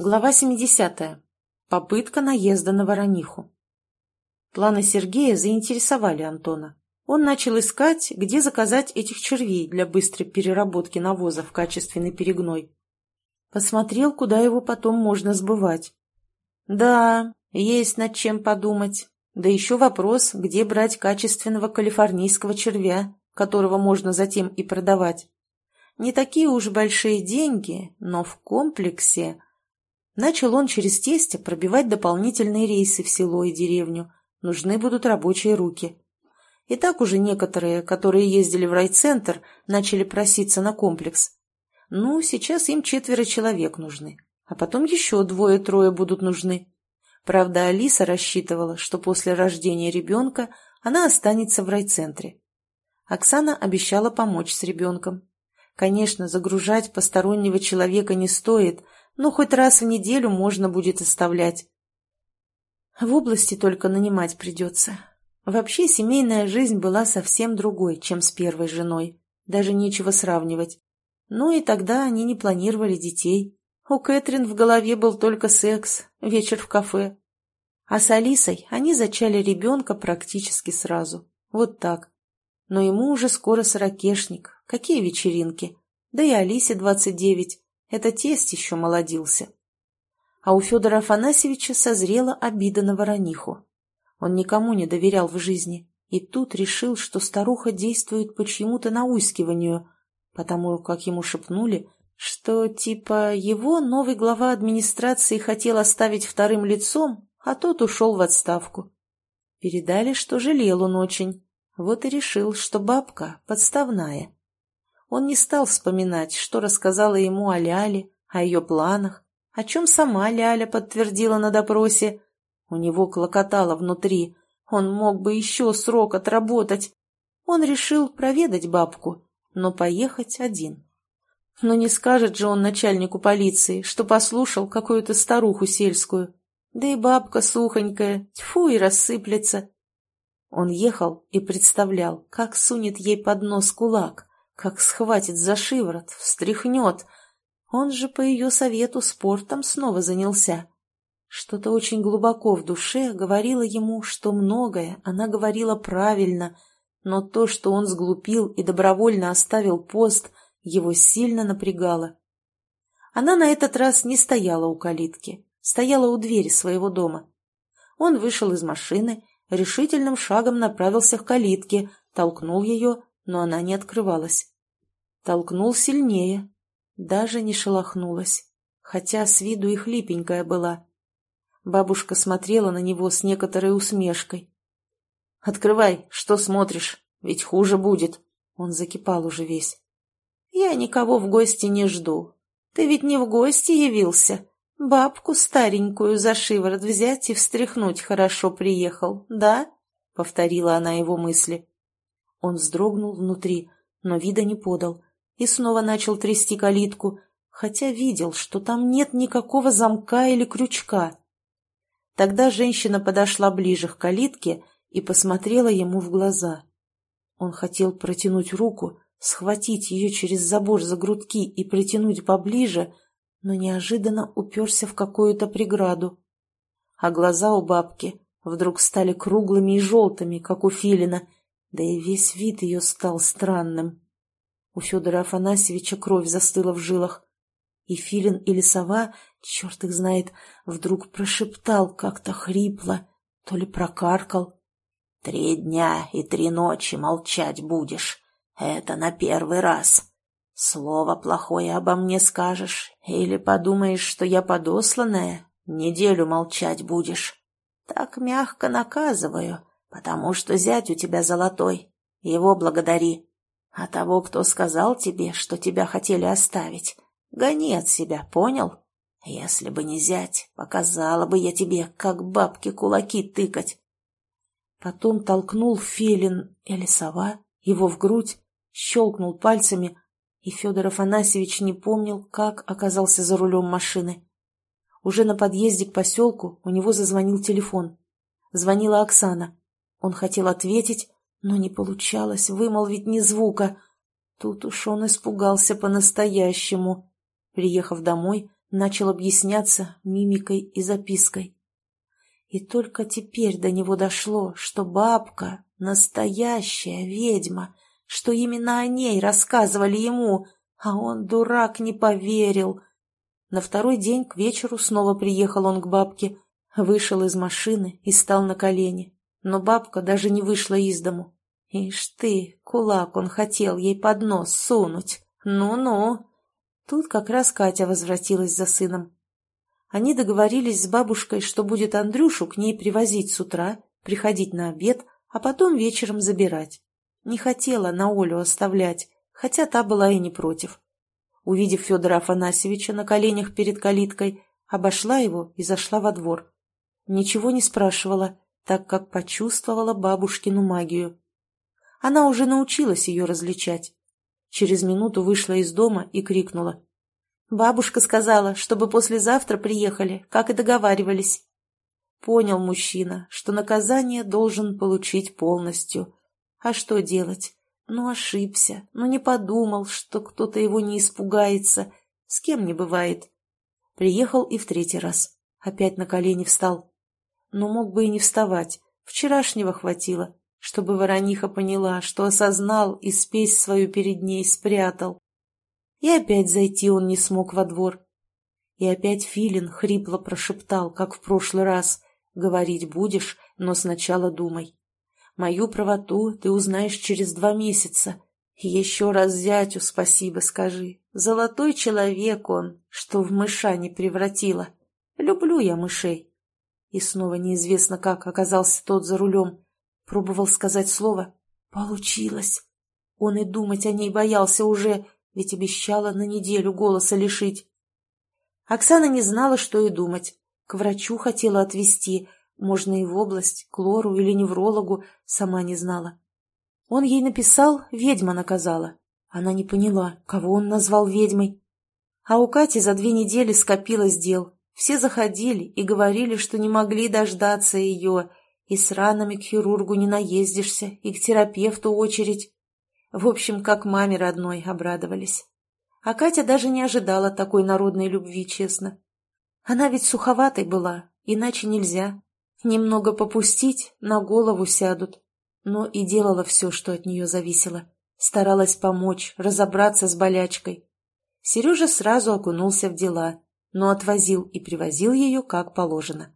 Глава 70. Попытка наезда на Ворониху. Планы Сергея заинтересовали Антона. Он начал искать, где заказать этих червей для быстрой переработки навоза в качественный перегной. Посмотрел, куда его потом можно сбывать. Да, есть над чем подумать. Да еще вопрос, где брать качественного калифорнийского червя, которого можно затем и продавать. Не такие уж большие деньги, но в комплексе Начал он через тестя пробивать дополнительные рейсы в село и деревню. Нужны будут рабочие руки. И так уже некоторые, которые ездили в райцентр, начали проситься на комплекс. Ну, сейчас им четверо человек нужны. А потом еще двое-трое будут нужны. Правда, Алиса рассчитывала, что после рождения ребенка она останется в райцентре. Оксана обещала помочь с ребенком. Конечно, загружать постороннего человека не стоит – ну, хоть раз в неделю можно будет оставлять. В области только нанимать придется. Вообще, семейная жизнь была совсем другой, чем с первой женой. Даже нечего сравнивать. Ну и тогда они не планировали детей. У Кэтрин в голове был только секс, вечер в кафе. А с Алисой они зачали ребенка практически сразу. Вот так. Но ему уже скоро сорокешник. Какие вечеринки? Да и Алисе двадцать девять. Это тесть еще молодился. А у Федора Афанасьевича созрела обида на Ворониху. Он никому не доверял в жизни, и тут решил, что старуха действует по чьему-то наускиванию, потому как ему шепнули, что типа его новый глава администрации хотел оставить вторым лицом, а тот ушел в отставку. Передали, что жалел он очень, вот и решил, что бабка подставная. Он не стал вспоминать, что рассказала ему о Ляле, о ее планах, о чем сама Ляля подтвердила на допросе. У него клокотало внутри, он мог бы еще срок отработать. Он решил проведать бабку, но поехать один. Но не скажет же он начальнику полиции, что послушал какую-то старуху сельскую. Да и бабка сухонькая, тьфу, и рассыплется. Он ехал и представлял, как сунет ей под нос кулак, как схватит за шиворот, встряхнет. Он же по ее совету спортом снова занялся. Что-то очень глубоко в душе говорило ему, что многое она говорила правильно, но то, что он сглупил и добровольно оставил пост, его сильно напрягало. Она на этот раз не стояла у калитки, стояла у двери своего дома. Он вышел из машины, решительным шагом направился к калитке, толкнул ее но она не открывалась. Толкнул сильнее, даже не шелохнулась, хотя с виду и хлипенькая была. Бабушка смотрела на него с некоторой усмешкой. «Открывай, что смотришь? Ведь хуже будет». Он закипал уже весь. «Я никого в гости не жду. Ты ведь не в гости явился. Бабку старенькую за шиворот взять и встряхнуть хорошо приехал, да?» — повторила она его мысли. Он вздрогнул внутри, но вида не подал, и снова начал трясти калитку, хотя видел, что там нет никакого замка или крючка. Тогда женщина подошла ближе к калитке и посмотрела ему в глаза. Он хотел протянуть руку, схватить ее через забор за грудки и притянуть поближе, но неожиданно уперся в какую-то преграду. А глаза у бабки вдруг стали круглыми и желтыми, как у филина, да и весь вид ее стал странным. У Федора Афанасьевича кровь застыла в жилах. И Филин или сова, черт их знает, вдруг прошептал как-то хрипло, то ли прокаркал. «Три дня и три ночи молчать будешь. Это на первый раз. Слово плохое обо мне скажешь, или подумаешь, что я подосланная, неделю молчать будешь. Так мягко наказываю, потому что зять у тебя золотой, его благодари. А того, кто сказал тебе, что тебя хотели оставить, гони от себя, понял? Если бы не зять, показала бы я тебе, как бабки кулаки тыкать. Потом толкнул Филин или сова его в грудь, щелкнул пальцами, и Федор Афанасьевич не помнил, как оказался за рулем машины. Уже на подъезде к поселку у него зазвонил телефон. Звонила Оксана. Он хотел ответить, но не получалось вымолвить ни звука. Тут уж он испугался по-настоящему. Приехав домой, начал объясняться мимикой и запиской. И только теперь до него дошло, что бабка — настоящая ведьма, что именно о ней рассказывали ему, а он, дурак, не поверил. На второй день к вечеру снова приехал он к бабке, вышел из машины и стал на колени. Но бабка даже не вышла из дому. Ишь ты, кулак он хотел ей под нос сунуть. Ну-ну. Тут как раз Катя возвратилась за сыном. Они договорились с бабушкой, что будет Андрюшу к ней привозить с утра, приходить на обед, а потом вечером забирать. Не хотела на Олю оставлять, хотя та была и не против. Увидев Федора Афанасьевича на коленях перед калиткой, обошла его и зашла во двор. Ничего не спрашивала, так как почувствовала бабушкину магию. Она уже научилась ее различать. Через минуту вышла из дома и крикнула. «Бабушка сказала, чтобы послезавтра приехали, как и договаривались». Понял мужчина, что наказание должен получить полностью. А что делать? Ну, ошибся, ну не подумал, что кто-то его не испугается. С кем не бывает. Приехал и в третий раз. Опять на колени встал. Но мог бы и не вставать. Вчерашнего хватило чтобы ворониха поняла, что осознал и спесь свою перед ней спрятал. И опять зайти он не смог во двор. И опять Филин хрипло прошептал, как в прошлый раз, «Говорить будешь, но сначала думай. Мою правоту ты узнаешь через два месяца. Еще раз зятю спасибо скажи. Золотой человек он, что в мыша не превратила. Люблю я мышей». И снова неизвестно, как оказался тот за рулем, Пробовал сказать слово. Получилось. Он и думать о ней боялся уже, ведь обещала на неделю голоса лишить. Оксана не знала, что и думать. К врачу хотела отвезти, можно и в область, к лору или неврологу, сама не знала. Он ей написал, ведьма наказала. Она не поняла, кого он назвал ведьмой. А у Кати за две недели скопилось дел. Все заходили и говорили, что не могли дождаться ее, и с ранами к хирургу не наездишься, и к терапевту очередь. В общем, как маме родной обрадовались. А Катя даже не ожидала такой народной любви, честно. Она ведь суховатой была, иначе нельзя. Немного попустить, на голову сядут. Но и делала все, что от нее зависело. Старалась помочь, разобраться с болячкой. Сережа сразу окунулся в дела, но отвозил и привозил ее как положено.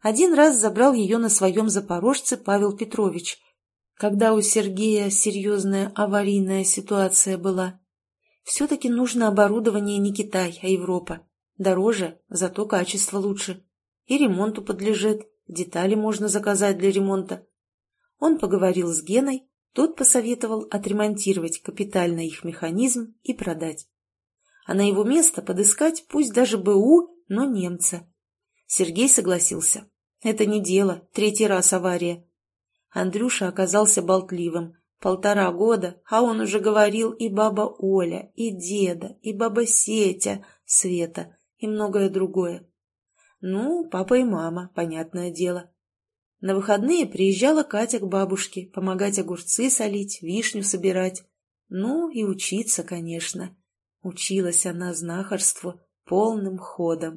Один раз забрал ее на своем запорожце Павел Петрович, когда у Сергея серьезная аварийная ситуация была. Все-таки нужно оборудование не Китай, а Европа. Дороже, зато качество лучше. И ремонту подлежит, детали можно заказать для ремонта. Он поговорил с Геной, тот посоветовал отремонтировать капитально их механизм и продать. А на его место подыскать пусть даже БУ, но немца. Сергей согласился. Это не дело, третий раз авария. Андрюша оказался болтливым. Полтора года, а он уже говорил и баба Оля, и деда, и баба Сетя, Света, и многое другое. Ну, папа и мама, понятное дело. На выходные приезжала Катя к бабушке, помогать огурцы солить, вишню собирать. Ну, и учиться, конечно. Училась она знахарству полным ходом.